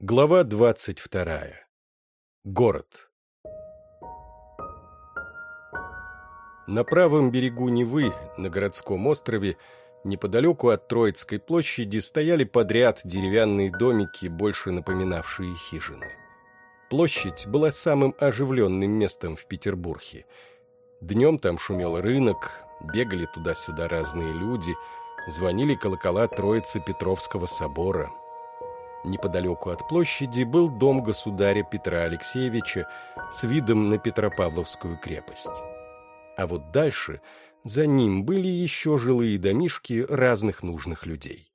Глава двадцать вторая. Город. На правом берегу Невы, на городском острове, неподалеку от Троицкой площади, стояли подряд деревянные домики, больше напоминавшие хижины. Площадь была самым оживленным местом в Петербурге. Днем там шумел рынок, бегали туда-сюда разные люди, звонили колокола Троицы Петровского собора. Неподалеку от площади был дом государя Петра Алексеевича с видом на Петропавловскую крепость. А вот дальше за ним были еще жилые домишки разных нужных людей.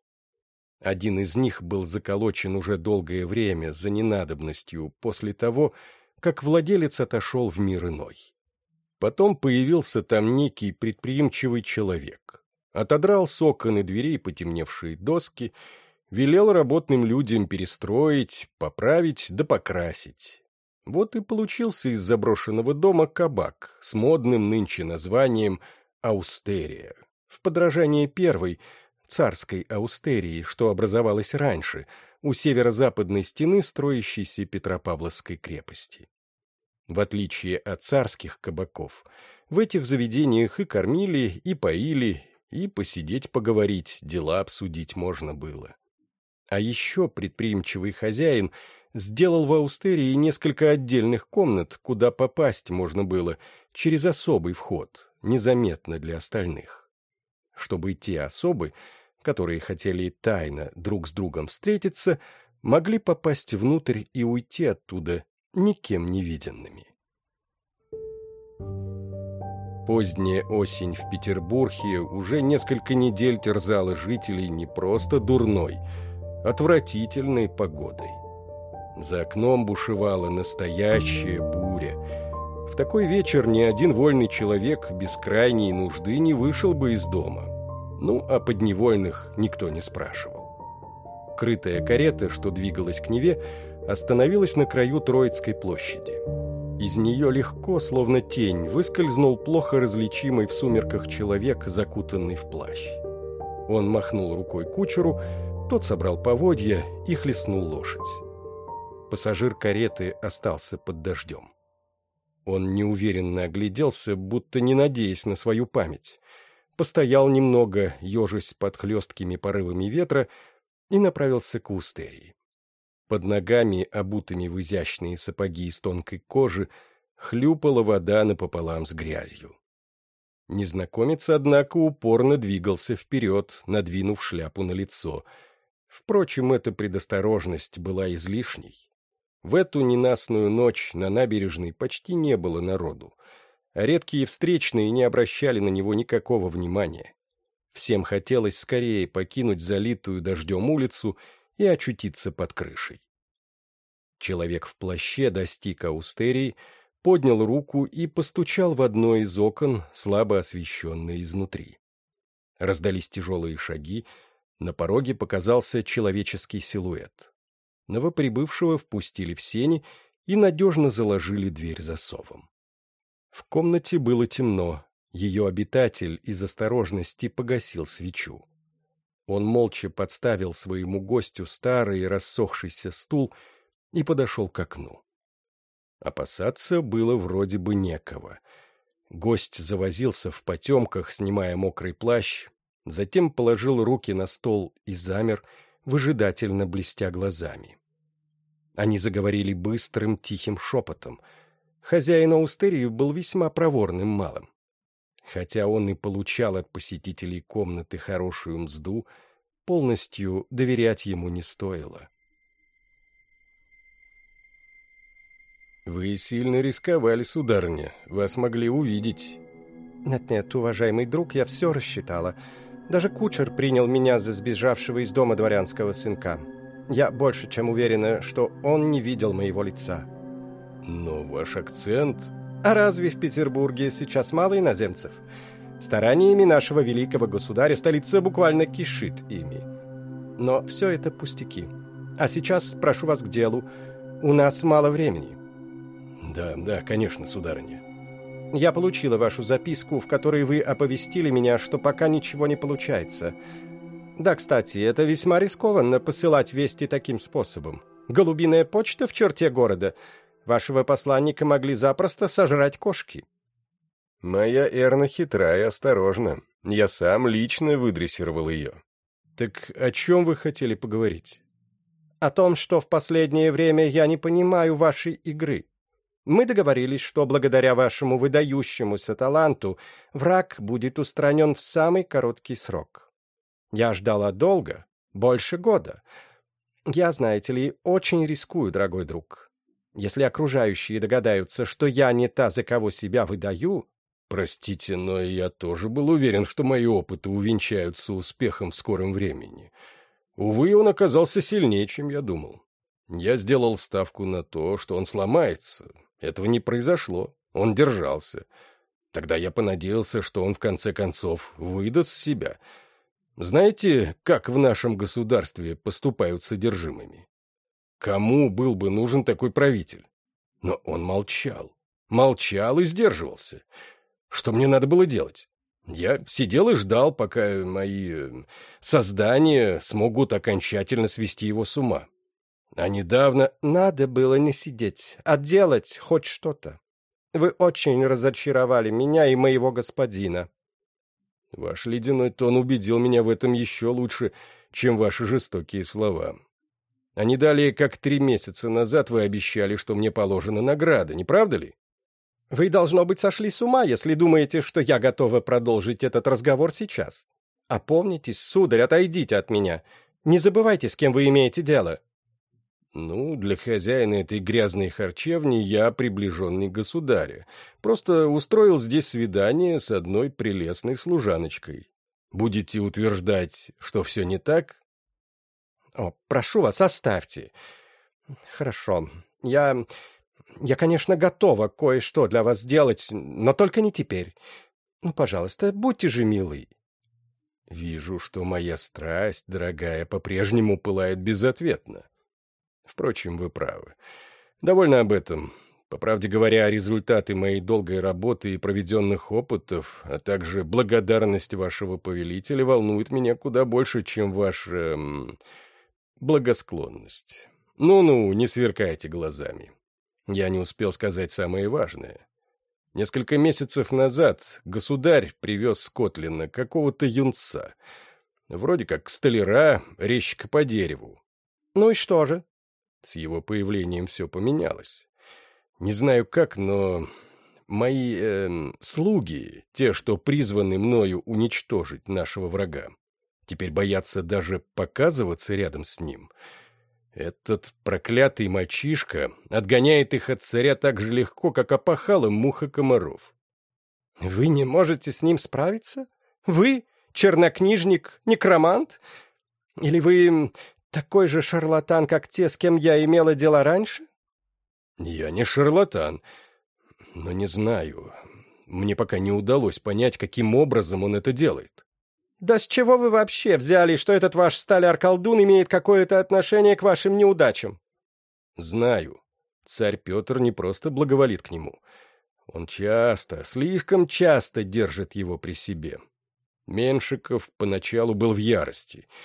Один из них был заколочен уже долгое время за ненадобностью после того, как владелец отошел в мир иной. Потом появился там некий предприимчивый человек. Отодрал с окон и дверей потемневшие доски, велел работным людям перестроить, поправить да покрасить. Вот и получился из заброшенного дома кабак с модным нынче названием «Аустерия», в подражание первой – царской аустерии, что образовалась раньше, у северо-западной стены строящейся Петропавловской крепости. В отличие от царских кабаков, в этих заведениях и кормили, и поили, и посидеть поговорить, дела обсудить можно было. А еще предприимчивый хозяин сделал в Аустерии несколько отдельных комнат, куда попасть можно было через особый вход, незаметно для остальных. Чтобы те особы которые хотели тайно друг с другом встретиться, могли попасть внутрь и уйти оттуда никем не виденными. Поздняя осень в Петербурге уже несколько недель терзала жителей не просто дурной, отвратительной погодой. За окном бушевала настоящая буря. В такой вечер ни один вольный человек без крайней нужды не вышел бы из дома. Ну, а подневольных никто не спрашивал. Крытая карета, что двигалась к Неве, остановилась на краю Троицкой площади. Из нее легко, словно тень, выскользнул плохо различимый в сумерках человек, закутанный в плащ. Он махнул рукой кучеру, тот собрал поводья и хлестнул лошадь. Пассажир кареты остался под дождем. Он неуверенно огляделся, будто не надеясь на свою память постоял немного, ежась под хлесткими порывами ветра, и направился к устерии. Под ногами, обутыми в изящные сапоги из тонкой кожи, хлюпала вода напополам с грязью. Незнакомец, однако, упорно двигался вперед, надвинув шляпу на лицо. Впрочем, эта предосторожность была излишней. В эту ненастную ночь на набережной почти не было народу а редкие встречные не обращали на него никакого внимания. Всем хотелось скорее покинуть залитую дождем улицу и очутиться под крышей. Человек в плаще достиг аустерии, поднял руку и постучал в одно из окон, слабо освещенное изнутри. Раздались тяжелые шаги, на пороге показался человеческий силуэт. Новоприбывшего впустили в сени и надежно заложили дверь засовом. В комнате было темно. Ее обитатель из осторожности погасил свечу. Он молча подставил своему гостю старый рассохшийся стул и подошел к окну. Опасаться было вроде бы некого. Гость завозился в потемках, снимая мокрый плащ, затем положил руки на стол и замер, выжидательно блестя глазами. Они заговорили быстрым, тихим шепотом — Хозяин Аустерии был весьма проворным малым. Хотя он и получал от посетителей комнаты хорошую мзду, полностью доверять ему не стоило. «Вы сильно рисковали, сударыня. Вас могли увидеть». «Нет-нет, уважаемый друг, я все рассчитала. Даже кучер принял меня за сбежавшего из дома дворянского сынка. Я больше чем уверена, что он не видел моего лица». Но ваш акцент... А разве в Петербурге сейчас мало иноземцев? Стараниями нашего великого государя столица буквально кишит ими. Но все это пустяки. А сейчас прошу вас к делу. У нас мало времени. Да, да, конечно, сударыня. Я получила вашу записку, в которой вы оповестили меня, что пока ничего не получается. Да, кстати, это весьма рискованно посылать вести таким способом. Голубиная почта в черте города. Вашего посланника могли запросто сожрать кошки». «Моя Эрна хитра и осторожна. Я сам лично выдрессировал ее». «Так о чем вы хотели поговорить?» «О том, что в последнее время я не понимаю вашей игры. Мы договорились, что благодаря вашему выдающемуся таланту враг будет устранен в самый короткий срок. Я ждала долго, больше года. Я, знаете ли, очень рискую, дорогой друг. Если окружающие догадаются, что я не та, за кого себя выдаю... Простите, но я тоже был уверен, что мои опыты увенчаются успехом в скором времени. Увы, он оказался сильнее, чем я думал. Я сделал ставку на то, что он сломается, этого не произошло. Он держался. Тогда я понадеялся, что он в конце концов выдаст себя. Знаете, как в нашем государстве поступают с содержимыми? Кому был бы нужен такой правитель? Но он молчал. Молчал и сдерживался. Что мне надо было делать? Я сидел и ждал, пока мои э, создания смогут окончательно свести его с ума. А недавно надо было не сидеть, а делать хоть что-то. Вы очень разочаровали меня и моего господина. Ваш ледяной тон убедил меня в этом еще лучше, чем ваши жестокие слова. А не далее, как три месяца назад вы обещали, что мне положена награда, не правда ли? Вы, должно быть, сошли с ума, если думаете, что я готова продолжить этот разговор сейчас. Опомнитесь, сударь, отойдите от меня. Не забывайте, с кем вы имеете дело. Ну, для хозяина этой грязной харчевни я приближенный государя. Просто устроил здесь свидание с одной прелестной служаночкой. Будете утверждать, что все не так? О, прошу вас, оставьте. Хорошо. Я... Я, конечно, готова кое-что для вас сделать, но только не теперь. Ну, пожалуйста, будьте же милый. Вижу, что моя страсть, дорогая, по-прежнему пылает безответно. Впрочем, вы правы. Довольно об этом. По правде говоря, результаты моей долгой работы и проведенных опытов, а также благодарность вашего повелителя волнуют меня куда больше, чем ваша... Благосклонность. Ну-ну, не сверкайте глазами. Я не успел сказать самое важное. Несколько месяцев назад государь привез с Котлина какого-то юнца. Вроде как столяра, резчика по дереву. Ну и что же? С его появлением все поменялось. Не знаю как, но мои э, слуги, те, что призваны мною уничтожить нашего врага, теперь боятся даже показываться рядом с ним. Этот проклятый мальчишка отгоняет их от царя так же легко, как опахала муха комаров. Вы не можете с ним справиться? Вы чернокнижник, некромант? Или вы такой же шарлатан, как те, с кем я имела дело раньше? Я не шарлатан, но не знаю. Мне пока не удалось понять, каким образом он это делает. Да с чего вы вообще взяли, что этот ваш столяр-колдун имеет какое-то отношение к вашим неудачам? Знаю. Царь Петр не просто благоволит к нему. Он часто, слишком часто держит его при себе. Меншиков поначалу был в ярости —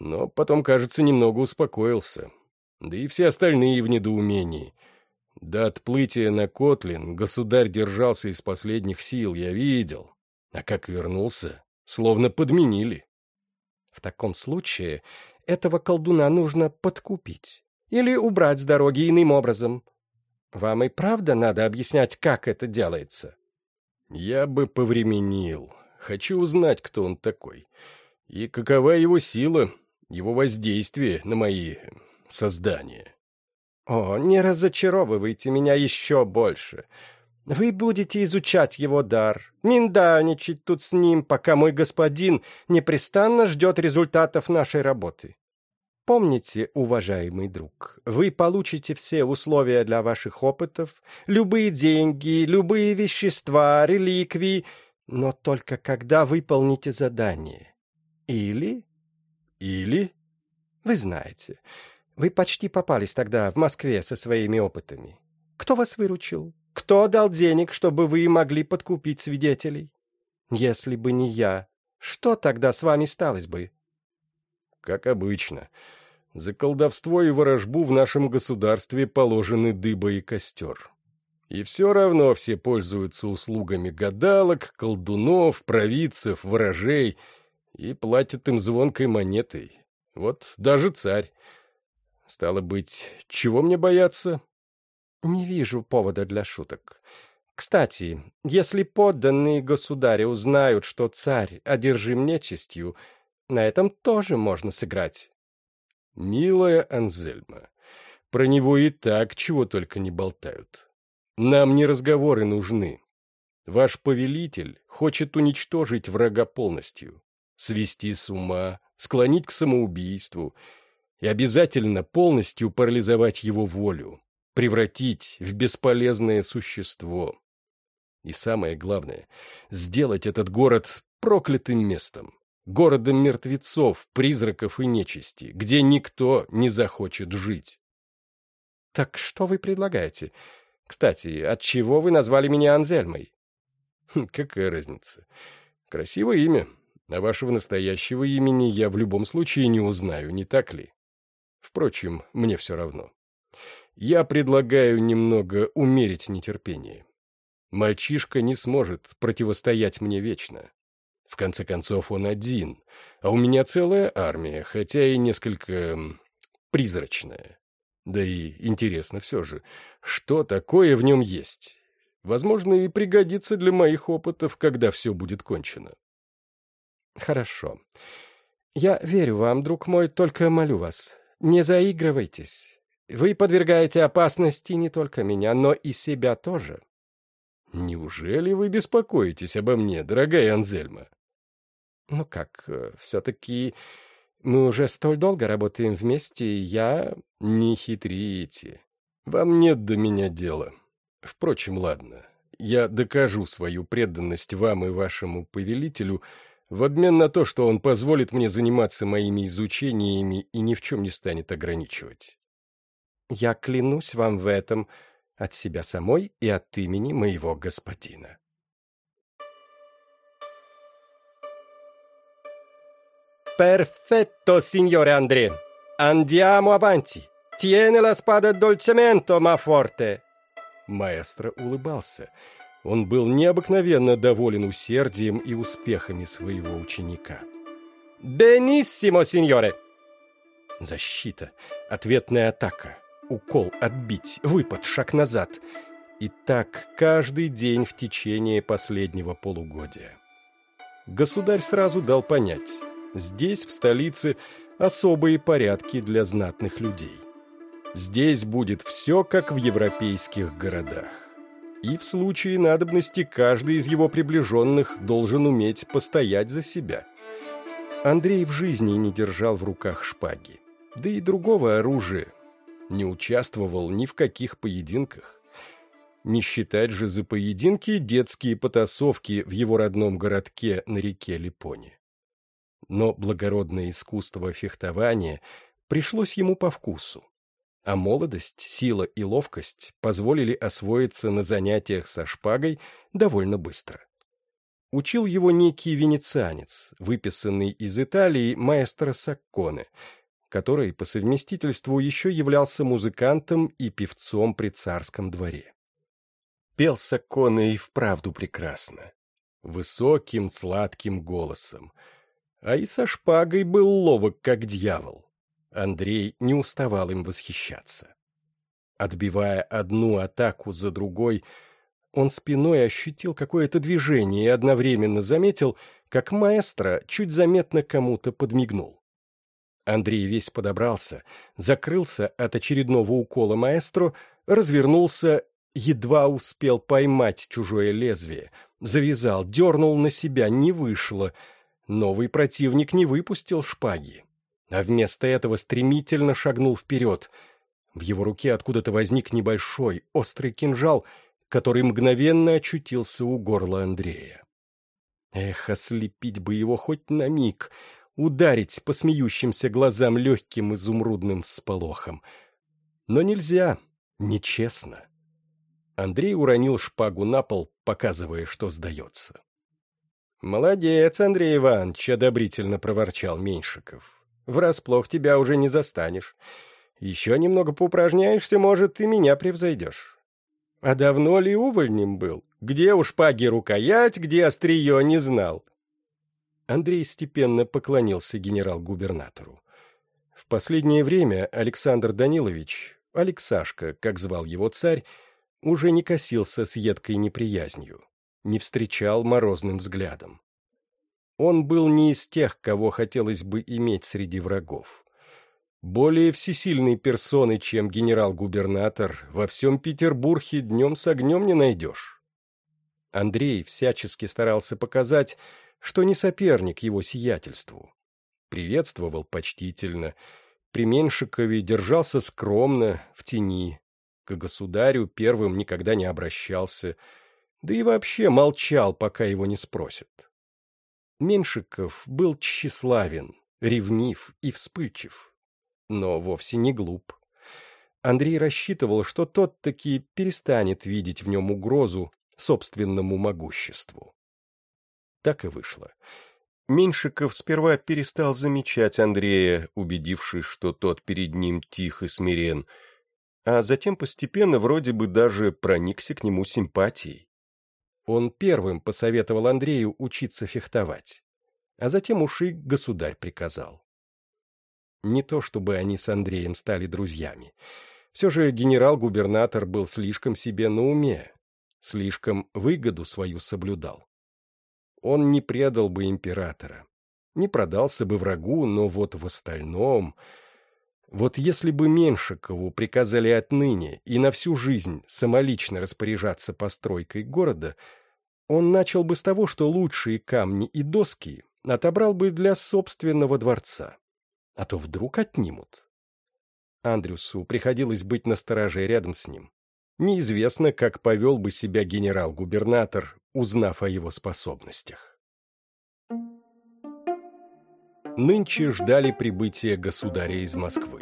но потом, кажется, немного успокоился. Да и все остальные в недоумении. До отплытия на Котлин государь держался из последних сил, я видел. А как вернулся, словно подменили. В таком случае этого колдуна нужно подкупить или убрать с дороги иным образом. Вам и правда надо объяснять, как это делается? Я бы повременил. Хочу узнать, кто он такой. И какова его сила, его воздействие на мои создания. О, не разочаровывайте меня еще больше. Вы будете изучать его дар, миндальничать тут с ним, пока мой господин непрестанно ждет результатов нашей работы. Помните, уважаемый друг, вы получите все условия для ваших опытов, любые деньги, любые вещества, реликвии, но только когда выполните задание. Или или? Вы знаете, вы почти попались тогда в Москве со своими опытами. Кто вас выручил? Кто дал денег, чтобы вы могли подкупить свидетелей? Если бы не я, что тогда с вами сталось бы? Как обычно. За колдовство и ворожбу в нашем государстве положены дыба и костер. И все равно все пользуются услугами гадалок, колдунов, провидцев, ворожей и платят им звонкой монетой. Вот даже царь. Стало быть, чего мне бояться? Не вижу повода для шуток. Кстати, если подданные государя узнают, что царь одержим нечистью, на этом тоже можно сыграть. Милая Анзельма, про него и так чего только не болтают. Нам не разговоры нужны. Ваш повелитель хочет уничтожить врага полностью, свести с ума, склонить к самоубийству и обязательно полностью парализовать его волю, превратить в бесполезное существо. И самое главное — сделать этот город проклятым местом, городом мертвецов, призраков и нечисти, где никто не захочет жить. Так что вы предлагаете? Кстати, от чего вы назвали меня Анзельмой? Хм, какая разница? Красивое имя, а вашего настоящего имени я в любом случае не узнаю, не так ли? Впрочем, мне все равно. Я предлагаю немного умерить нетерпение. Мальчишка не сможет противостоять мне вечно. В конце концов, он один, а у меня целая армия, хотя и несколько призрачная. Да и интересно все же, что такое в нем есть. Возможно, и пригодится для моих опытов, когда все будет кончено. Хорошо. Я верю вам, друг мой, только молю вас, не заигрывайтесь. Вы подвергаете опасности не только меня, но и себя тоже. Неужели вы беспокоитесь обо мне, дорогая Анзельма? Ну как, э, все-таки мы уже столь долго работаем вместе, и я... Не хитрите. Вам нет до меня дела. Впрочем, ладно. Я докажу свою преданность вам и вашему повелителю в обмен на то, что он позволит мне заниматься моими изучениями и ни в чем не станет ограничивать. Я клянусь вам в этом от себя самой и от имени моего господина. Perfetto, signore André. Andiamo avanti. Tiene la spada dolcemente, ma forte. Маэстро улыбался. Он был необыкновенно доволен усердием и успехами своего ученика. «Бениссимо, сеньоре!» Защита, ответная атака, укол отбить, выпад, шаг назад. И так каждый день в течение последнего полугодия. Государь сразу дал понять, Здесь, в столице, особые порядки для знатных людей. Здесь будет все, как в европейских городах. И в случае надобности каждый из его приближенных должен уметь постоять за себя. Андрей в жизни не держал в руках шпаги, да и другого оружия, не участвовал ни в каких поединках. Не считать же за поединки детские потасовки в его родном городке на реке Липоне но благородное искусство фехтования пришлось ему по вкусу. А молодость, сила и ловкость позволили освоиться на занятиях со шпагой довольно быстро. Учил его некий венецианец, выписанный из Италии маэстро Сакконе, который по совместительству еще являлся музыкантом и певцом при царском дворе. Пел Сакконе и вправду прекрасно. Высоким, сладким голосом — а и со шпагой был ловок, как дьявол. Андрей не уставал им восхищаться. Отбивая одну атаку за другой, он спиной ощутил какое-то движение и одновременно заметил, как маэстро чуть заметно кому-то подмигнул. Андрей весь подобрался, закрылся от очередного укола маэстро, развернулся, едва успел поймать чужое лезвие, завязал, дернул на себя, не вышло — Новый противник не выпустил шпаги, а вместо этого стремительно шагнул вперед. В его руке откуда-то возник небольшой, острый кинжал, который мгновенно очутился у горла Андрея. Эх, ослепить бы его хоть на миг, ударить по смеющимся глазам легким изумрудным сполохом. Но нельзя, нечестно. Андрей уронил шпагу на пол, показывая, что сдается. «Молодец, Андрей Иванович!» — одобрительно проворчал Меньшиков. Врасплох тебя уже не застанешь. Еще немного поупражняешься, может, и меня превзойдешь. А давно ли увольнем был? Где у шпаги рукоять, где острие не знал?» Андрей степенно поклонился генерал-губернатору. В последнее время Александр Данилович, Алексашка, как звал его царь, уже не косился с едкой неприязнью, не встречал морозным взглядом. Он был не из тех, кого хотелось бы иметь среди врагов. Более всесильной персоны, чем генерал-губернатор, во всем Петербурге днем с огнем не найдешь. Андрей всячески старался показать, что не соперник его сиятельству. Приветствовал почтительно, при Меншикове держался скромно, в тени, к государю первым никогда не обращался, да и вообще молчал, пока его не спросят. Меншиков был тщеславен, ревнив и вспыльчив но вовсе не глуп. Андрей рассчитывал, что тот таки перестанет видеть в нем угрозу собственному могуществу. Так и вышло. Меньшиков сперва перестал замечать Андрея, убедившись, что тот перед ним тих и смирен, а затем постепенно вроде бы даже проникся к нему симпатией. Он первым посоветовал Андрею учиться фехтовать, а затем уж и государь приказал. Не то чтобы они с Андреем стали друзьями. Все же генерал-губернатор был слишком себе на уме, слишком выгоду свою соблюдал. Он не предал бы императора, не продался бы врагу, но вот в остальном... Вот если бы Меншикову приказали отныне и на всю жизнь самолично распоряжаться постройкой города, он начал бы с того, что лучшие камни и доски отобрал бы для собственного дворца а то вдруг отнимут. Андрюсу приходилось быть настороже рядом с ним. Неизвестно, как повел бы себя генерал-губернатор, узнав о его способностях. Нынче ждали прибытия государя из Москвы.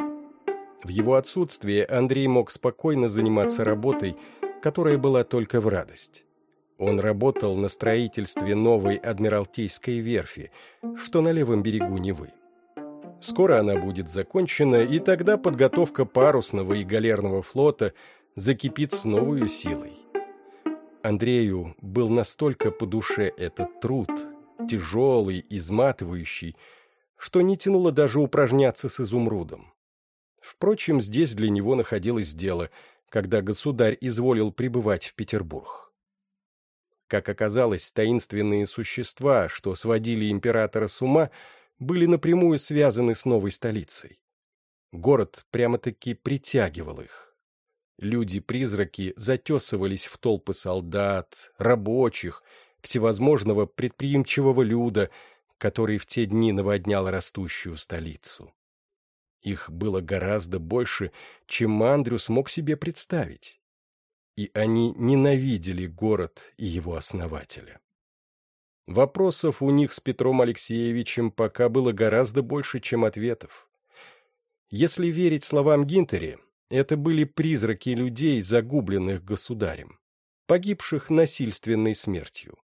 В его отсутствие Андрей мог спокойно заниматься работой, которая была только в радость. Он работал на строительстве новой Адмиралтейской верфи, что на левом берегу Невы. Скоро она будет закончена, и тогда подготовка парусного и галерного флота закипит с новой силой. Андрею был настолько по душе этот труд, тяжелый, изматывающий, что не тянуло даже упражняться с изумрудом. Впрочем, здесь для него находилось дело, когда государь изволил прибывать в Петербург. Как оказалось, таинственные существа, что сводили императора с ума – были напрямую связаны с новой столицей. Город прямо-таки притягивал их. Люди-призраки затесывались в толпы солдат, рабочих, всевозможного предприимчивого люда, который в те дни наводнял растущую столицу. Их было гораздо больше, чем Андрю смог себе представить. И они ненавидели город и его основателя. Вопросов у них с Петром Алексеевичем пока было гораздо больше, чем ответов. Если верить словам Гинтери, это были призраки людей, загубленных государем, погибших насильственной смертью,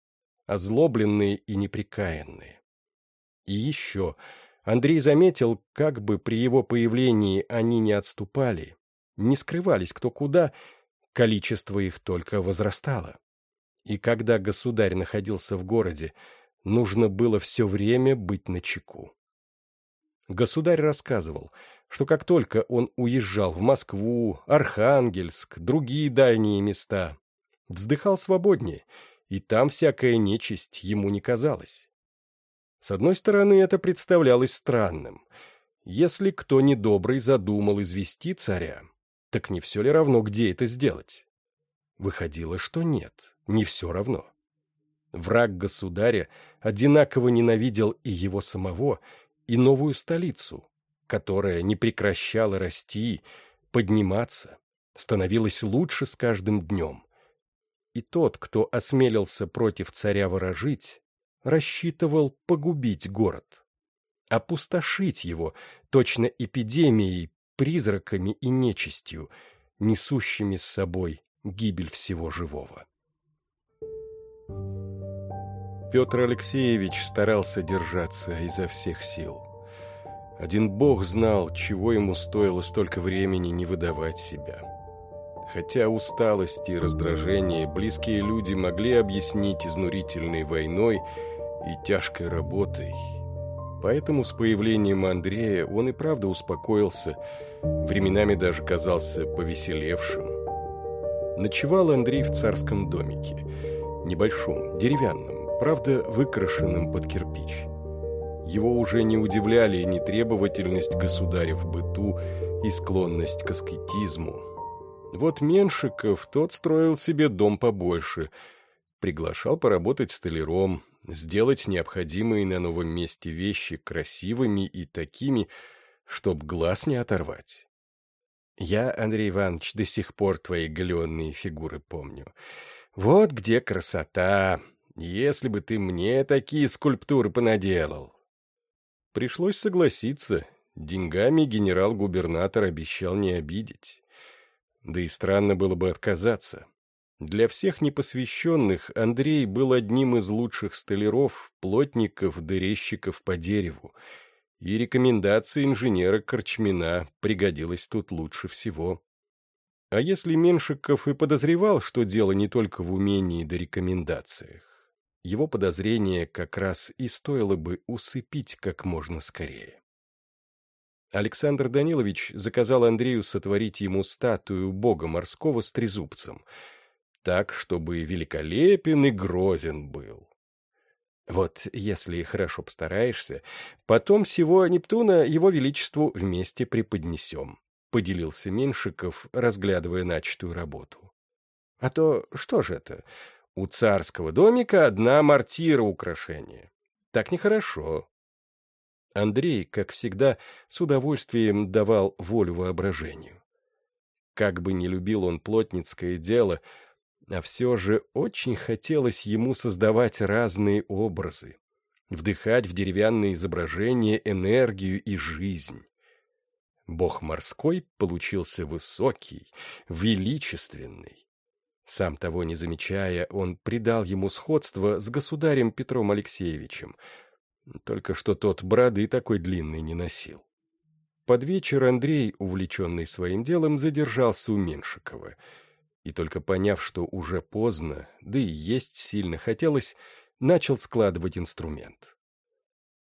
озлобленные и неприкаянные. И еще Андрей заметил, как бы при его появлении они не отступали, не скрывались кто куда, количество их только возрастало. И когда государь находился в городе, нужно было все время быть начеку. Государь рассказывал, что как только он уезжал в Москву, Архангельск, другие дальние места, вздыхал свободнее, и там всякая нечисть ему не казалась. С одной стороны, это представлялось странным. Если кто недобрый задумал извести царя, так не все ли равно, где это сделать? Выходило, что нет не все равно. Враг государя одинаково ненавидел и его самого, и новую столицу, которая не прекращала расти, подниматься, становилась лучше с каждым днем. И тот, кто осмелился против царя ворожить, рассчитывал погубить город, опустошить его точно эпидемией, призраками и нечистью, несущими с собой гибель всего живого. Петр Алексеевич старался держаться изо всех сил. Один бог знал, чего ему стоило столько времени не выдавать себя. Хотя усталость и раздражение близкие люди могли объяснить изнурительной войной и тяжкой работой. Поэтому с появлением Андрея он и правда успокоился, временами даже казался повеселевшим. Ночевал Андрей в царском домике, небольшом, деревянном, правда выкрашенном под кирпич. Его уже не удивляли ни требовательность государя в быту и склонность к аскетизму. Вот Меншиков, тот строил себе дом побольше, приглашал поработать столяром, сделать необходимые на новом месте вещи красивыми и такими, чтоб глаз не оторвать. Я, Андрей Иванович, до сих пор твои галенные фигуры помню. Вот где красота! Если бы ты мне такие скульптуры понаделал! Пришлось согласиться. Деньгами генерал-губернатор обещал не обидеть. Да и странно было бы отказаться. Для всех непосвященных Андрей был одним из лучших столяров, плотников, дырещиков по дереву, и рекомендация инженера Корчмина пригодилась тут лучше всего. А если Меншиков и подозревал, что дело не только в умении да рекомендациях, его подозрение как раз и стоило бы усыпить как можно скорее. Александр Данилович заказал Андрею сотворить ему статую бога морского с трезубцем, так, чтобы великолепен и грозен был. Вот если хорошо постараешься, потом всего Нептуна его величеству вместе преподнесем, — поделился Меншиков, разглядывая начатую работу. А то что же это? У царского домика одна мортира украшения. Так нехорошо. Андрей, как всегда, с удовольствием давал волю воображению. Как бы не любил он плотницкое дело, а все же очень хотелось ему создавать разные образы, вдыхать в деревянные изображения энергию и жизнь. Бог морской получился высокий, величественный. Сам того не замечая, он придал ему сходство с государем Петром Алексеевичем, только что тот бороды такой длинной не носил. Под вечер Андрей, увлеченный своим делом, задержался у Меншикова, и только поняв, что уже поздно, да и есть сильно хотелось, начал складывать инструмент.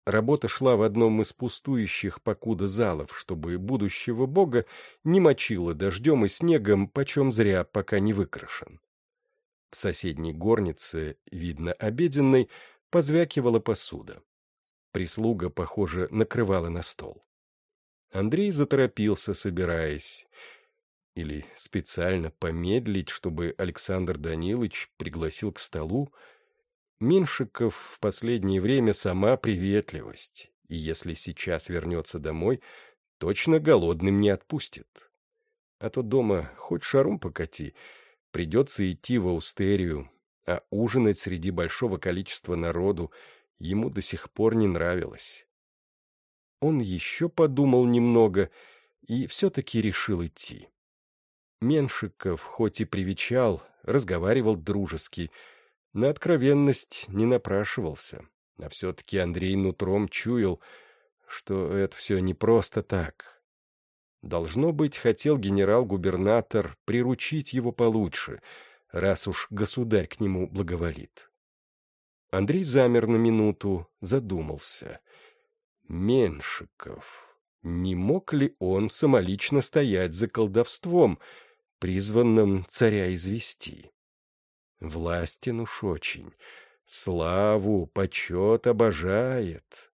Работа шла в одном из пустующих покуда залов, чтобы будущего бога не мочило дождем и снегом, почем зря, пока не выкрашен. В соседней горнице, видно обеденной, позвякивала посуда. Прислуга, похоже, накрывала на стол. Андрей заторопился, собираясь. Или специально помедлить, чтобы Александр Данилович пригласил к столу, Меншиков в последнее время сама приветливость, и если сейчас вернется домой, точно голодным не отпустит. А то дома хоть шарум покати, придется идти в аустерию, а ужинать среди большого количества народу ему до сих пор не нравилось. Он еще подумал немного и все-таки решил идти. Меншиков хоть и привечал, разговаривал дружески, на откровенность не напрашивался, а все-таки Андрей нутром чуял, что это все не просто так. Должно быть, хотел генерал-губернатор приручить его получше, раз уж государь к нему благоволит. Андрей замер на минуту, задумался. Меншиков. Не мог ли он самолично стоять за колдовством, призванным царя извести? Властен уж очень, славу, почет обожает.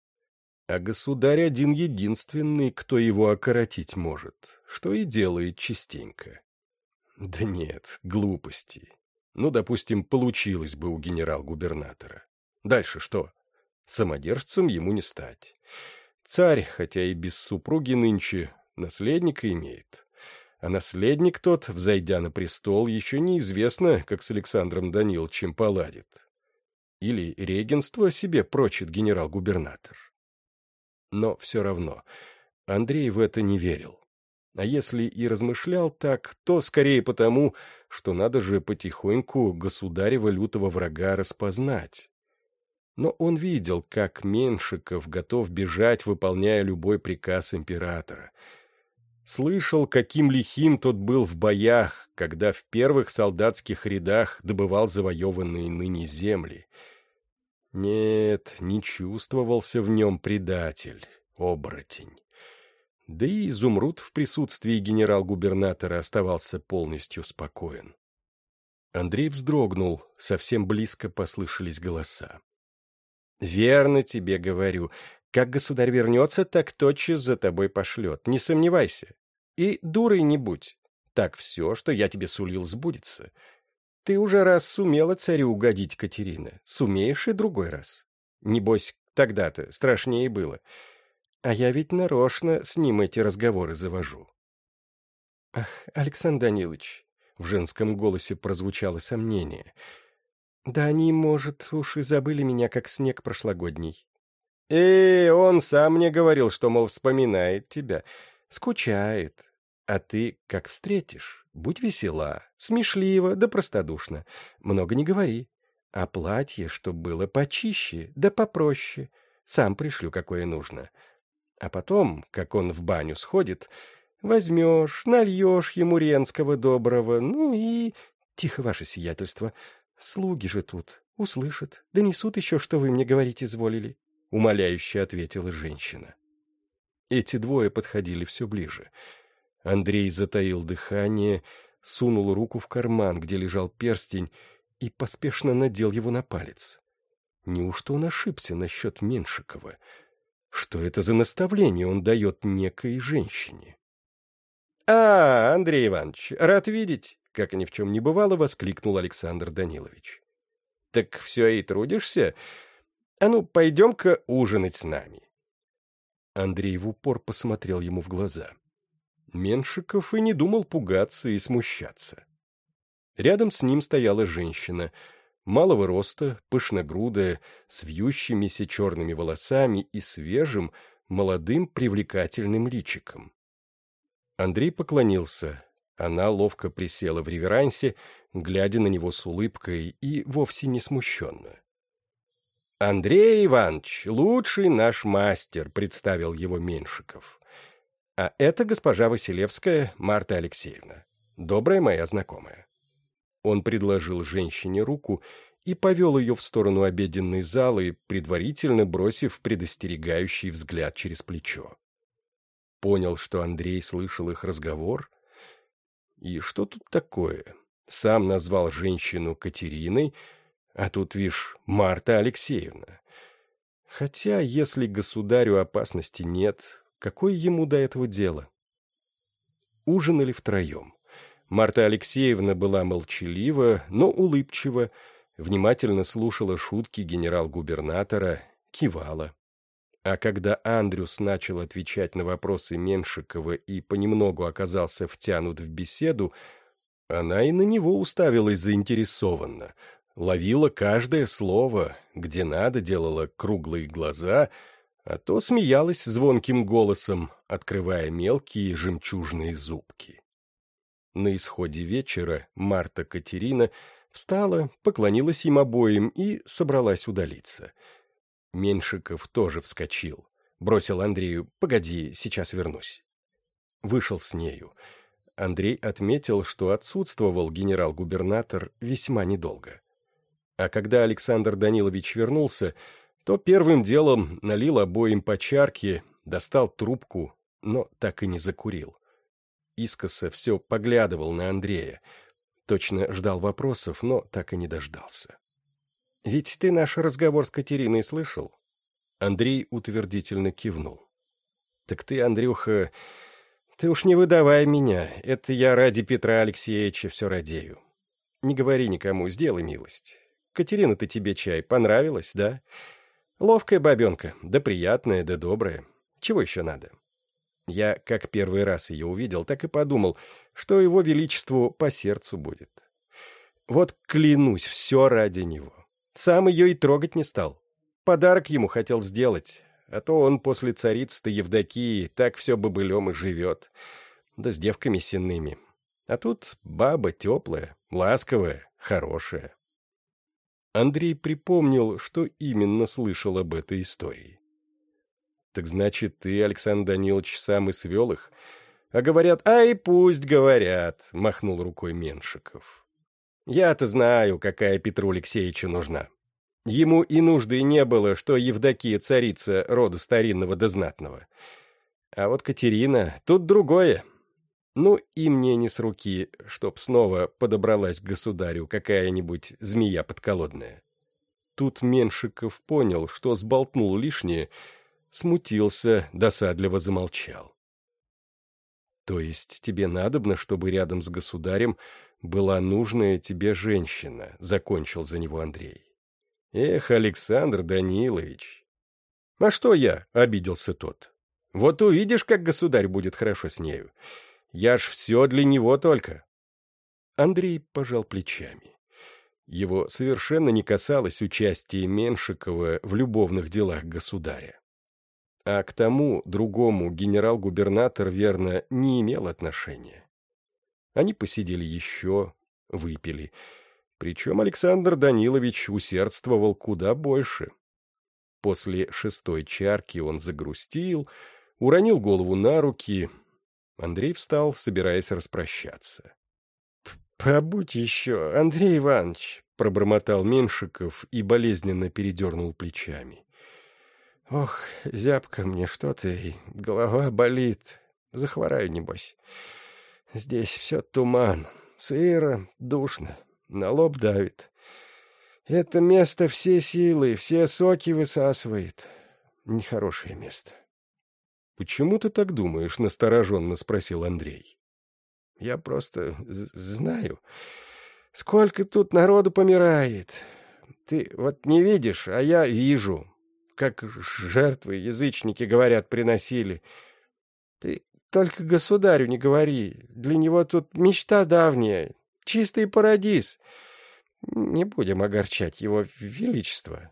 А государь один-единственный, кто его окоротить может, что и делает частенько. Да нет, глупости. Ну, допустим, получилось бы у генерал-губернатора. Дальше что? Самодержцем ему не стать. Царь, хотя и без супруги нынче, наследника имеет. А наследник тот, взойдя на престол, еще неизвестно, как с Александром Даниловичем поладит. Или регенство себе прочит генерал-губернатор. Но все равно Андрей в это не верил. А если и размышлял так, то скорее потому, что надо же потихоньку государева лютого врага распознать. Но он видел, как Меншиков готов бежать, выполняя любой приказ императора. Слышал, каким лихим тот был в боях, когда в первых солдатских рядах добывал завоеванные ныне земли. Нет, не чувствовался в нем предатель, оборотень. Да и изумруд в присутствии генерал-губернатора оставался полностью спокоен. Андрей вздрогнул, совсем близко послышались голоса. «Верно тебе говорю. Как государь вернется, так тотчас за тобой пошлет. Не сомневайся. И дурой не будь. Так все, что я тебе сулил, сбудется. Ты уже раз сумела царю угодить, Катерина. Сумеешь и другой раз. Небось, тогда-то страшнее было. А я ведь нарочно с ним эти разговоры завожу. Ах, Александр Данилович, в женском голосе прозвучало сомнение. Да они, может, уж и забыли меня, как снег прошлогодний. Э, он сам мне говорил, что, мол, вспоминает тебя. Скучает. А ты, как встретишь, будь весела, смешлива да простодушна. Много не говори. А платье, чтоб было почище да попроще. Сам пришлю, какое нужно. А потом, как он в баню сходит, возьмешь, нальешь ему ренского доброго, ну и... Тихо, ваше сиятельство. Слуги же тут. Услышат. Донесут еще, что вы мне говорить изволили. Умоляюще ответила женщина. Эти двое подходили все ближе. Андрей затаил дыхание, сунул руку в карман, где лежал перстень, и поспешно надел его на палец. Неужто он ошибся насчет Меншикова? Что это за наставление он дает некой женщине? — А, Андрей Иванович, рад видеть! — как ни в чем не бывало, воскликнул Александр Данилович. — Так все и трудишься? А ну, пойдем-ка ужинать с нами. Андрей в упор посмотрел ему в глаза. Меншиков и не думал пугаться и смущаться. Рядом с ним стояла женщина — малого роста, пышногрудая, с вьющимися черными волосами и свежим, молодым, привлекательным личиком. Андрей поклонился. Она ловко присела в реверансе, глядя на него с улыбкой и вовсе не смущенно. «Андрей Иванович, лучший наш мастер», — представил его Меньшиков. «А это госпожа Василевская Марта Алексеевна, добрая моя знакомая». Он предложил женщине руку и повел ее в сторону обеденной залы, предварительно бросив предостерегающий взгляд через плечо. Понял, что Андрей слышал их разговор. И что тут такое? Сам назвал женщину Катериной, а тут, вишь, Марта Алексеевна. Хотя, если государю опасности нет, какое ему до этого дело? Ужинали втроем. Марта Алексеевна была молчалива, но улыбчива, внимательно слушала шутки генерал-губернатора, кивала. А когда Андрюс начал отвечать на вопросы Меншикова и понемногу оказался втянут в беседу, она и на него уставилась заинтересованно, ловила каждое слово, где надо делала круглые глаза, а то смеялась звонким голосом, открывая мелкие жемчужные зубки. На исходе вечера Марта Катерина встала, поклонилась им обоим и собралась удалиться. Меньшиков тоже вскочил. Бросил Андрею «Погоди, сейчас вернусь». Вышел с нею. Андрей отметил, что отсутствовал генерал-губернатор весьма недолго. А когда Александр Данилович вернулся, то первым делом налил обоим по чарке, достал трубку, но так и не закурил искоса все поглядывал на Андрея. Точно ждал вопросов, но так и не дождался. «Ведь ты наш разговор с Катериной слышал?» Андрей утвердительно кивнул. «Так ты, Андрюха, ты уж не выдавай меня. Это я ради Петра Алексеевича все радею. Не говори никому, сделай милость. Катерина-то тебе чай понравилась, да? Ловкая бабенка, да приятная, да добрая. Чего еще надо?» Я, как первый раз ее увидел, так и подумал, что его величеству по сердцу будет. Вот клянусь, все ради него. Сам ее и трогать не стал. Подарок ему хотел сделать, а то он после царицы-то Евдокии так все бобылем и живет. Да с девками сенными. А тут баба теплая, ласковая, хорошая. Андрей припомнил, что именно слышал об этой истории. «Так значит, ты, Александр Данилович, сам и свел их?» «А говорят, ай, пусть говорят», — махнул рукой Меншиков. «Я-то знаю, какая Петру Алексеевичу нужна. Ему и нужды не было, что Евдокия царица рода старинного да знатного. А вот Катерина, тут другое. Ну, и мне не с руки, чтоб снова подобралась к государю какая-нибудь змея подколодная. Тут Меншиков понял, что сболтнул лишнее, смутился, досадливо замолчал. То есть тебе надобно, чтобы рядом с государем была нужная тебе женщина, закончил за него Андрей. Эх, Александр Данилович. А что я, обиделся тот. Вот увидишь, как государь будет хорошо с нею. Я ж все для него только. Андрей пожал плечами. Его совершенно не касалось участия Меншикова в любовных делах государя. А к тому другому генерал-губернатор, верно, не имел отношения. Они посидели еще, выпили. Причем Александр Данилович усердствовал куда больше. После шестой чарки он загрустил, уронил голову на руки, Андрей встал, собираясь распрощаться. «Побудь еще, Андрей Иванович!» — пробормотал Меншиков и болезненно передернул плечами. «Ох, зябко мне что-то, и голова болит. Захвораю, небось. Здесь все туман, сыро, душно, на лоб давит. Это место все силы, все соки высасывает. Нехорошее место». «Почему ты так думаешь?» — настороженно спросил Андрей. «Я просто знаю. Сколько тут народу помирает. Ты вот не видишь, а я вижу. Как жертвы язычники, говорят, приносили. Ты только государю не говори. Для него тут мечта давняя, чистый парадиз. Не будем огорчать его величество».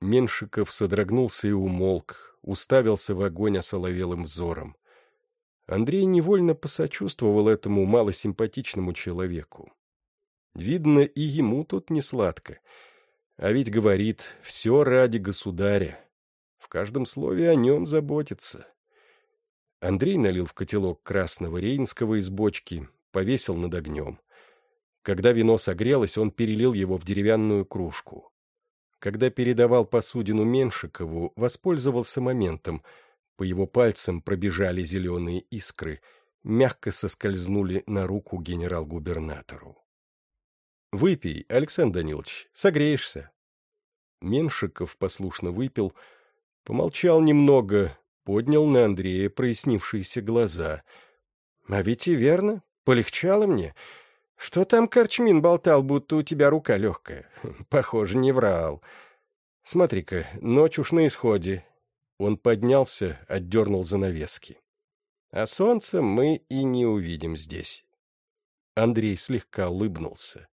Меншиков содрогнулся и умолк, уставился в огонь осоловелым взором. Андрей невольно посочувствовал этому малосимпатичному человеку. Видно, и ему тут не сладко. А ведь говорит, все ради государя. В каждом слове о нем заботится. Андрей налил в котелок красного рейнского из бочки, повесил над огнем. Когда вино согрелось, он перелил его в деревянную кружку. Когда передавал посудину Меншикову, воспользовался моментом. По его пальцам пробежали зеленые искры, мягко соскользнули на руку генерал-губернатору. «Выпей, Александр Данилович, согреешься». Меншиков послушно выпил, помолчал немного, поднял на Андрея прояснившиеся глаза. «А ведь и верно, полегчало мне. Что там Корчмин болтал, будто у тебя рука легкая? Похоже, не врал. Смотри-ка, ночь уж на исходе. Он поднялся, отдернул занавески. А солнца мы и не увидим здесь. Андрей слегка улыбнулся.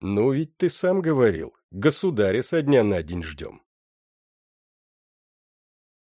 «Ну, ведь ты сам говорил, государя со дня на день ждем».